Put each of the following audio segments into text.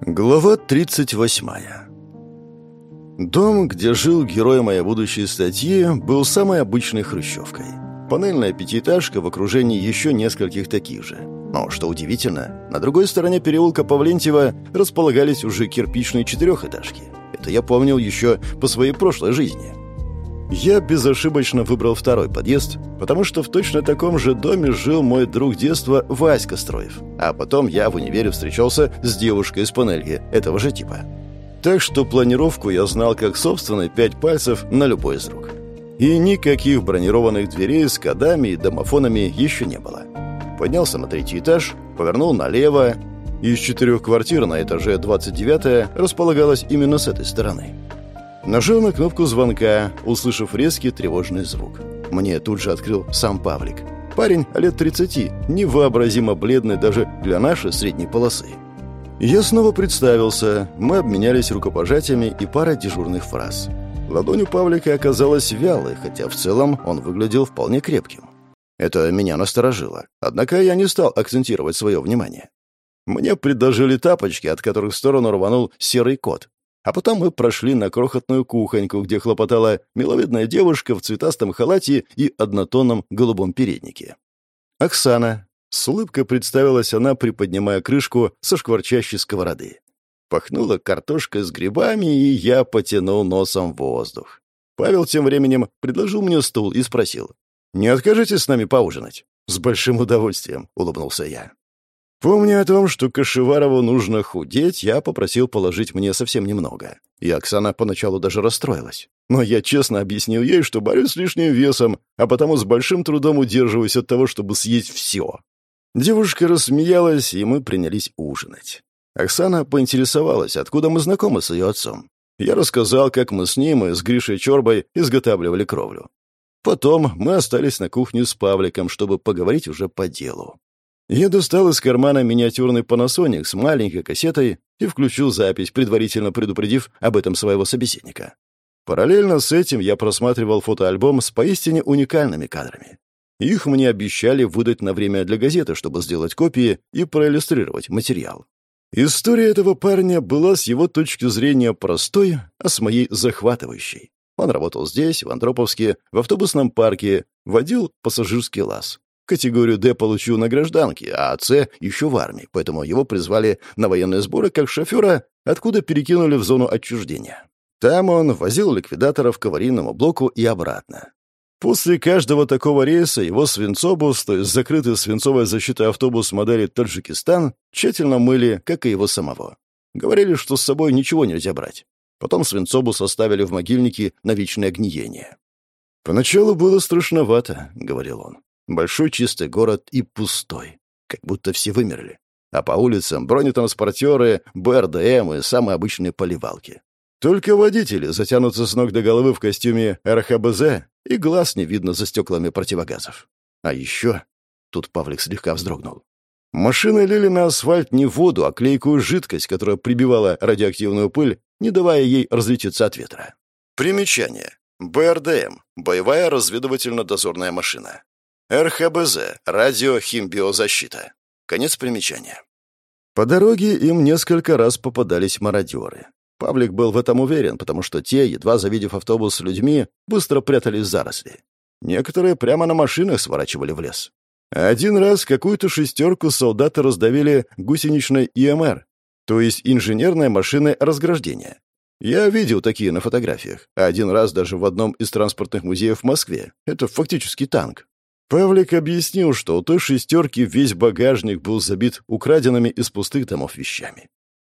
Глава 38 Дом, где жил герой моей будущей статьи, был самой обычной хрущевкой. Панельная пятиэтажка в окружении еще нескольких таких же. Но, что удивительно, на другой стороне переулка Павлентьева располагались уже кирпичные четырехэтажки. Это я помнил еще по своей прошлой жизни. Я безошибочно выбрал второй подъезд, потому что в точно таком же доме жил мой друг детства Васька Строев. А потом я в универе встречался с девушкой из панельки этого же типа. Так что планировку я знал как собственные пять пальцев на любой из рук. И никаких бронированных дверей с кодами и домофонами еще не было. Поднялся на третий этаж, повернул налево. Из четырех квартир на этаже 29 располагалась именно с этой стороны. Нажал на кнопку звонка, услышав резкий тревожный звук. Мне тут же открыл сам Павлик. Парень лет 30, невообразимо бледный даже для нашей средней полосы. Я снова представился, мы обменялись рукопожатиями и парой дежурных фраз. Ладонь у Павлика оказалась вялой, хотя в целом он выглядел вполне крепким. Это меня насторожило, однако я не стал акцентировать свое внимание. Мне предложили тапочки, от которых в сторону рванул серый кот, а потом мы прошли на крохотную кухоньку, где хлопотала миловидная девушка в цветастом халате и однотонном голубом переднике. Оксана. С улыбкой представилась она, приподнимая крышку со шкварчащей сковороды. Пахнула картошкой с грибами, и я потянул носом воздух. Павел тем временем предложил мне стул и спросил. «Не откажете с нами поужинать?» «С большим удовольствием», — улыбнулся я. Помня о том, что Кашеварову нужно худеть, я попросил положить мне совсем немного. И Оксана поначалу даже расстроилась. Но я честно объяснил ей, что борюсь с лишним весом, а потому с большим трудом удерживаюсь от того, чтобы съесть все. Девушка рассмеялась, и мы принялись ужинать. Оксана поинтересовалась, откуда мы знакомы с ее отцом. Я рассказал, как мы с ним и с Гришей Чорбой изготавливали кровлю. Потом мы остались на кухне с Павликом, чтобы поговорить уже по делу. Я достал из кармана миниатюрный Panasonic с маленькой кассетой и включил запись, предварительно предупредив об этом своего собеседника. Параллельно с этим я просматривал фотоальбом с поистине уникальными кадрами. Их мне обещали выдать на время для газеты, чтобы сделать копии и проиллюстрировать материал. История этого парня была с его точки зрения простой, а с моей захватывающей. Он работал здесь, в Андроповске, в автобусном парке, водил пассажирский лаз. Категорию «Д» получил на гражданке, а «С» еще в армии, поэтому его призвали на военные сборы как шофера, откуда перекинули в зону отчуждения. Там он возил ликвидаторов к аварийному блоку и обратно. После каждого такого рейса его свинцобус, то есть закрытый свинцовой защитой автобус модели «Таджикистан», тщательно мыли, как и его самого. Говорили, что с собой ничего нельзя брать. Потом свинцобус оставили в могильнике на вечное гниение. «Поначалу было страшновато», — говорил он. Большой чистый город и пустой. Как будто все вымерли. А по улицам бронетранспортеры, БРДМ и самые обычные поливалки. Только водители затянутся с ног до головы в костюме РХБЗ, и глаз не видно за стеклами противогазов. А еще... Тут Павлик слегка вздрогнул. Машины лили на асфальт не воду, а клейкую жидкость, которая прибивала радиоактивную пыль, не давая ей разлететься от ветра. Примечание. БРДМ. Боевая разведывательно-дозорная машина. РХБЗ. Радиохимбиозащита. Конец примечания. По дороге им несколько раз попадались мародеры. Павлик был в этом уверен, потому что те, едва завидев автобус с людьми, быстро прятались в заросли. Некоторые прямо на машинах сворачивали в лес. Один раз какую-то шестерку солдаты раздавили гусеничной ИМР, то есть инженерной машиной разграждения. Я видел такие на фотографиях. Один раз даже в одном из транспортных музеев в Москве. Это фактически танк. Павлик объяснил, что у той шестерки весь багажник был забит украденными из пустых домов вещами.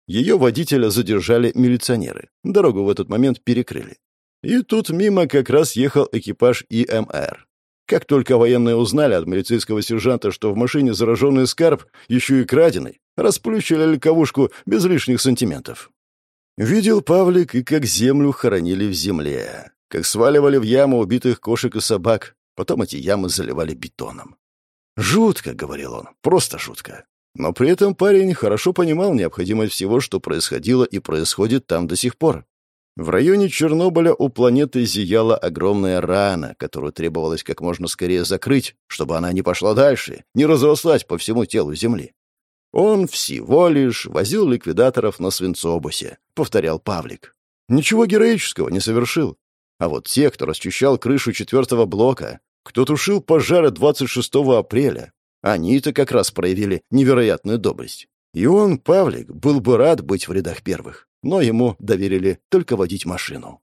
Ее водителя задержали милиционеры. Дорогу в этот момент перекрыли. И тут мимо как раз ехал экипаж ИМР. Как только военные узнали от милицейского сержанта, что в машине зараженный скарб, еще и краденый, расплющили легковушку без лишних сантиментов. Видел Павлик и как землю хоронили в земле, как сваливали в яму убитых кошек и собак, Потом эти ямы заливали бетоном. «Жутко», — говорил он, — «просто жутко». Но при этом парень хорошо понимал необходимость всего, что происходило и происходит там до сих пор. В районе Чернобыля у планеты зияла огромная рана, которую требовалось как можно скорее закрыть, чтобы она не пошла дальше, не разрослась по всему телу Земли. Он всего лишь возил ликвидаторов на свинцобусе, повторял Павлик. Ничего героического не совершил. А вот те, кто расчищал крышу четвертого блока, кто тушил пожары 26 апреля, они-то как раз проявили невероятную доблесть. И он, Павлик, был бы рад быть в рядах первых, но ему доверили только водить машину.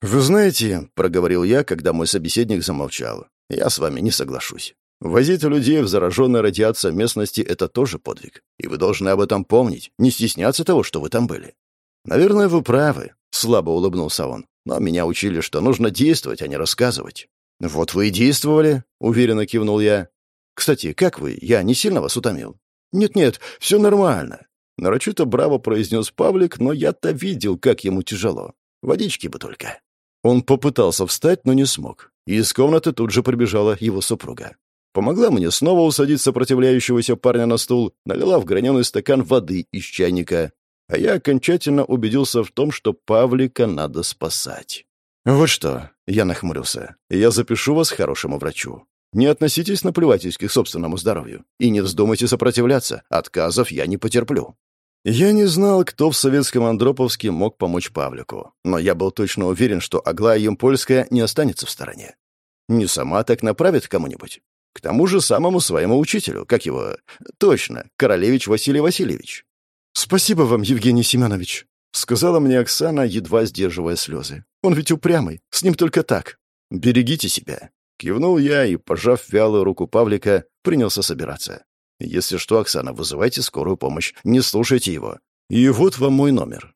«Вы знаете», — проговорил я, когда мой собеседник замолчал, — «я с вами не соглашусь. Возить людей в зараженной радиацией местности — это тоже подвиг, и вы должны об этом помнить, не стесняться того, что вы там были». «Наверное, вы правы», — слабо улыбнулся он, «но меня учили, что нужно действовать, а не рассказывать». «Вот вы и действовали», — уверенно кивнул я. «Кстати, как вы? Я не сильно вас утомил?» «Нет-нет, все нормально», — нарочито браво произнес Павлик, но я-то видел, как ему тяжело. Водички бы только. Он попытался встать, но не смог. Из комнаты тут же прибежала его супруга. Помогла мне снова усадить сопротивляющегося парня на стул, налила в граненый стакан воды из чайника. А я окончательно убедился в том, что Павлика надо спасать. «Вот что», — я нахмурился, — «я запишу вас хорошему врачу. Не относитесь наплевательски к собственному здоровью. И не вздумайте сопротивляться. Отказов я не потерплю. Я не знал, кто в советском Андроповске мог помочь Павлику, но я был точно уверен, что Аглая Емпольская не останется в стороне. Не сама так направит кому-нибудь. К тому же самому своему учителю, как его... Точно, Королевич Василий Васильевич. «Спасибо вам, Евгений Семенович», — сказала мне Оксана, едва сдерживая слезы. «Он ведь упрямый, с ним только так. Берегите себя». Кивнул я и, пожав вялую руку Павлика, принялся собираться. Если что, Оксана, вызывайте скорую помощь, не слушайте его. И вот вам мой номер».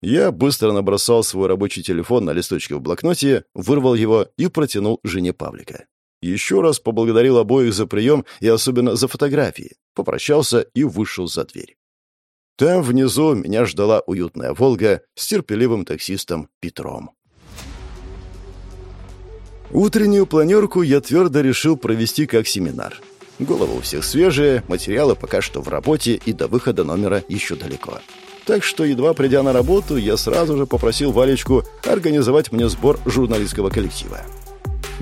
Я быстро набросал свой рабочий телефон на листочке в блокноте, вырвал его и протянул жене Павлика. Еще раз поблагодарил обоих за прием и особенно за фотографии, попрощался и вышел за дверь. Там внизу меня ждала уютная «Волга» с терпеливым таксистом Петром. Утреннюю планерку я твердо решил провести как семинар — Головы у всех свежие, материалы пока что в работе и до выхода номера еще далеко. Так что, едва придя на работу, я сразу же попросил Валечку организовать мне сбор журналистского коллектива.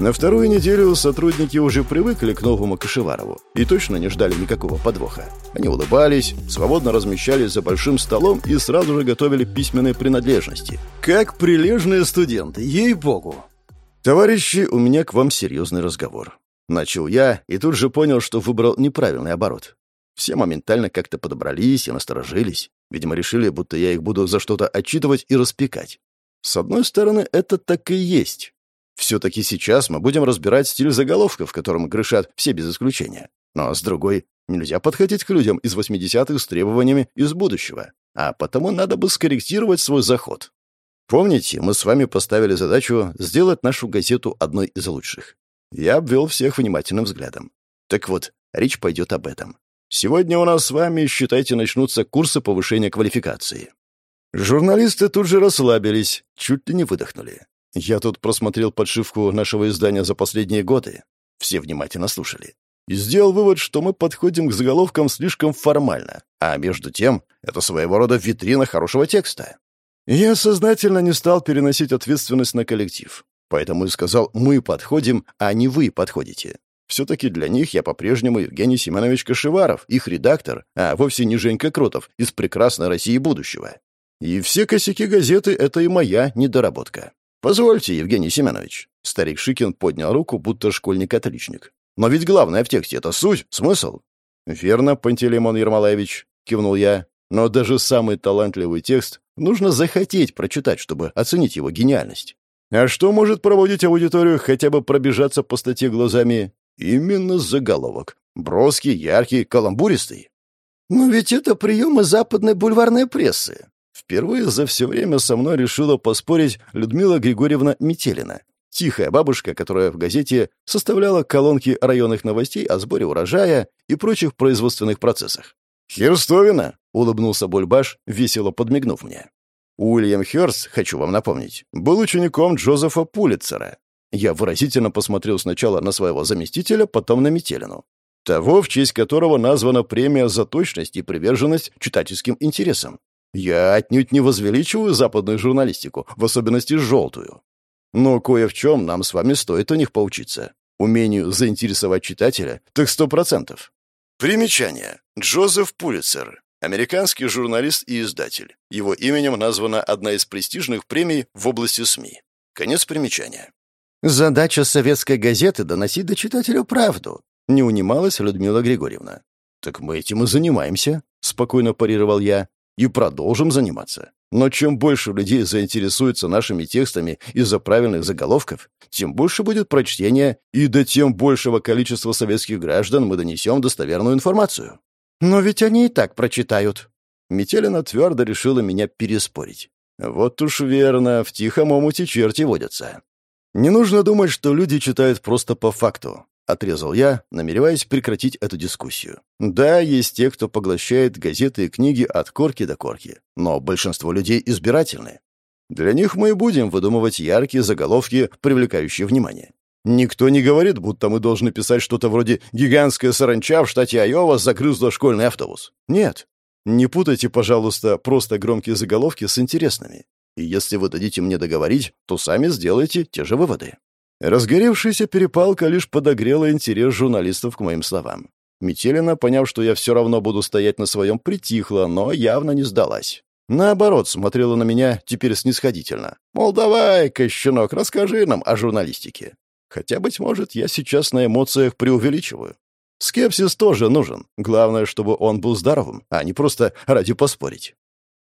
На вторую неделю сотрудники уже привыкли к новому Кашеварову и точно не ждали никакого подвоха. Они улыбались, свободно размещались за большим столом и сразу же готовили письменные принадлежности. Как прилежные студенты, ей-богу! «Товарищи, у меня к вам серьезный разговор. Начал я и тут же понял, что выбрал неправильный оборот. Все моментально как-то подобрались и насторожились. Видимо, решили, будто я их буду за что-то отчитывать и распекать. С одной стороны, это так и есть. Все-таки сейчас мы будем разбирать стиль заголовков, которым грешат все без исключения. Но с другой, нельзя подходить к людям из 80-х с требованиями из будущего. А потому надо бы скорректировать свой заход. Помните, мы с вами поставили задачу сделать нашу газету одной из лучших. Я обвел всех внимательным взглядом. Так вот, речь пойдет об этом. Сегодня у нас с вами, считайте, начнутся курсы повышения квалификации. Журналисты тут же расслабились, чуть ли не выдохнули. Я тут просмотрел подшивку нашего издания за последние годы. Все внимательно слушали. И сделал вывод, что мы подходим к заголовкам слишком формально, а между тем это своего рода витрина хорошего текста. Я сознательно не стал переносить ответственность на коллектив. Поэтому и сказал «мы подходим», а не «вы подходите». Все-таки для них я по-прежнему Евгений Семенович Кашеваров, их редактор, а вовсе не Женька Кротов из «Прекрасной России будущего». И все косяки газеты — это и моя недоработка. «Позвольте, Евгений Семенович». Старик Шикин поднял руку, будто школьник-отличник. «Но ведь главное в тексте — это суть, смысл». «Верно, Пантелеймон Ермолаевич», — кивнул я. «Но даже самый талантливый текст нужно захотеть прочитать, чтобы оценить его гениальность. А что может проводить аудиторию хотя бы пробежаться по статье глазами? Именно заголовок. Броский, яркий, каламбуристый. Но ведь это приемы западной бульварной прессы. Впервые за все время со мной решила поспорить Людмила Григорьевна Метелина. Тихая бабушка, которая в газете составляла колонки районных новостей о сборе урожая и прочих производственных процессах. «Херстовина!» — улыбнулся Бульбаш, весело подмигнув мне. Уильям Хёрст, хочу вам напомнить, был учеником Джозефа Пулитцера. Я выразительно посмотрел сначала на своего заместителя, потом на Метелину. Того, в честь которого названа премия за точность и приверженность читательским интересам. Я отнюдь не возвеличиваю западную журналистику, в особенности желтую. Но кое в чем нам с вами стоит у них поучиться. Умению заинтересовать читателя, так сто процентов. Примечание. Джозеф Пулицер. Американский журналист и издатель. Его именем названа одна из престижных премий в области СМИ. Конец примечания. Задача советской газеты — доносить до читателя правду. Не унималась Людмила Григорьевна. «Так мы этим и занимаемся», — спокойно парировал я. «И продолжим заниматься. Но чем больше людей заинтересуются нашими текстами из-за правильных заголовков, тем больше будет прочтения, и до тем большего количества советских граждан мы донесем достоверную информацию». «Но ведь они и так прочитают». Метелина твердо решила меня переспорить. «Вот уж верно, в тихом омуте черти водятся». Не нужно думать, что люди читают просто по факту. — отрезал я, намереваясь прекратить эту дискуссию. «Да, есть те, кто поглощает газеты и книги от корки до корки, но большинство людей избирательны. Для них мы и будем выдумывать яркие заголовки, привлекающие внимание. Никто не говорит, будто мы должны писать что-то вроде «Гигантская саранча в штате Айова загрызла школьный автобус». Нет. Не путайте, пожалуйста, просто громкие заголовки с интересными. И если вы дадите мне договорить, то сами сделайте те же выводы. Разгоревшаяся перепалка лишь подогрела интерес журналистов к моим словам. Метелина, поняв, что я все равно буду стоять на своем, притихла, но явно не сдалась. Наоборот, смотрела на меня теперь снисходительно. Мол, давай-ка, щенок, расскажи нам о журналистике. Хотя, быть может, я сейчас на эмоциях преувеличиваю. Скепсис тоже нужен. Главное, чтобы он был здоровым, а не просто ради поспорить.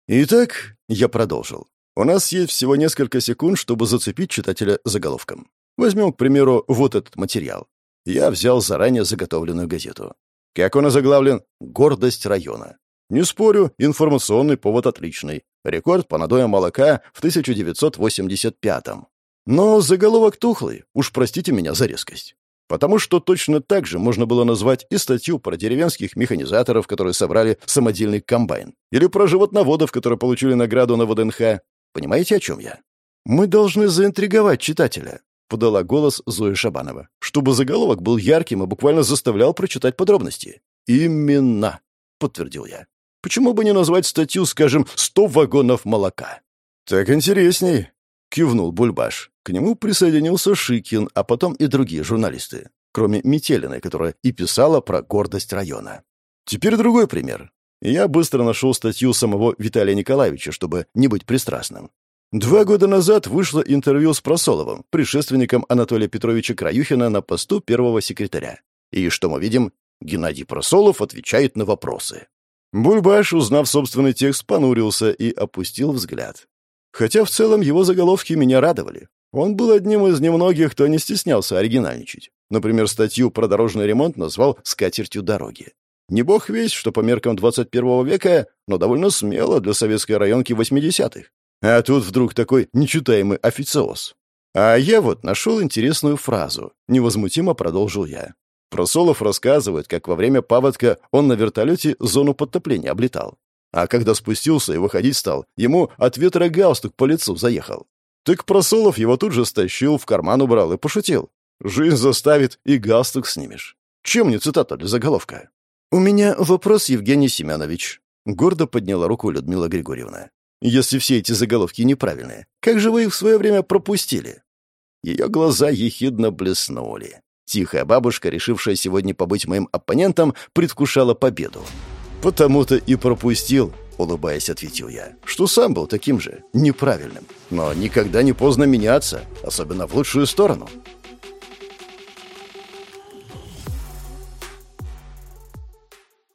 Итак, я продолжил. У нас есть всего несколько секунд, чтобы зацепить читателя заголовком. Возьмем, к примеру, вот этот материал. Я взял заранее заготовленную газету. Как он озаглавлен? «Гордость района». Не спорю, информационный повод отличный. Рекорд по надоям молока в 1985-м. Но заголовок тухлый, уж простите меня за резкость. Потому что точно так же можно было назвать и статью про деревенских механизаторов, которые собрали самодельный комбайн, или про животноводов, которые получили награду на ВДНХ. Понимаете, о чем я? Мы должны заинтриговать читателя, — подала голос Зоя Шабанова, чтобы заголовок был ярким и буквально заставлял прочитать подробности. «Именно», — подтвердил я. «Почему бы не назвать статью, скажем, «Сто вагонов молока»?» «Так интересней», — кивнул Бульбаш. К нему присоединился Шикин, а потом и другие журналисты, кроме Метелиной, которая и писала про гордость района. Теперь другой пример. Я быстро нашел статью самого Виталия Николаевича, чтобы не быть пристрастным. Два года назад вышло интервью с Просоловым, предшественником Анатолия Петровича Краюхина на посту первого секретаря. И что мы видим? Геннадий Просолов отвечает на вопросы. Бульбаш, узнав собственный текст, понурился и опустил взгляд. Хотя в целом его заголовки меня радовали. Он был одним из немногих, кто не стеснялся оригинальничать. Например, статью про дорожный ремонт назвал «Скатертью дороги». Не бог весь, что по меркам 21 века, но довольно смело для советской районки 80-х. А тут вдруг такой нечитаемый официоз. А я вот нашел интересную фразу. Невозмутимо продолжил я. Просолов рассказывает, как во время паводка он на вертолете зону подтопления облетал. А когда спустился и выходить стал, ему от ветра галстук по лицу заехал. Так Просолов его тут же стащил, в карман убрал и пошутил. «Жизнь заставит, и галстук снимешь». Чем не цитата для заголовка? «У меня вопрос, Евгений Семенович». Гордо подняла руку Людмила Григорьевна если все эти заголовки неправильные? Как же вы их в свое время пропустили?» Ее глаза ехидно блеснули. Тихая бабушка, решившая сегодня побыть моим оппонентом, предвкушала победу. «Потому-то и пропустил», — улыбаясь, ответил я, «что сам был таким же, неправильным. Но никогда не поздно меняться, особенно в лучшую сторону.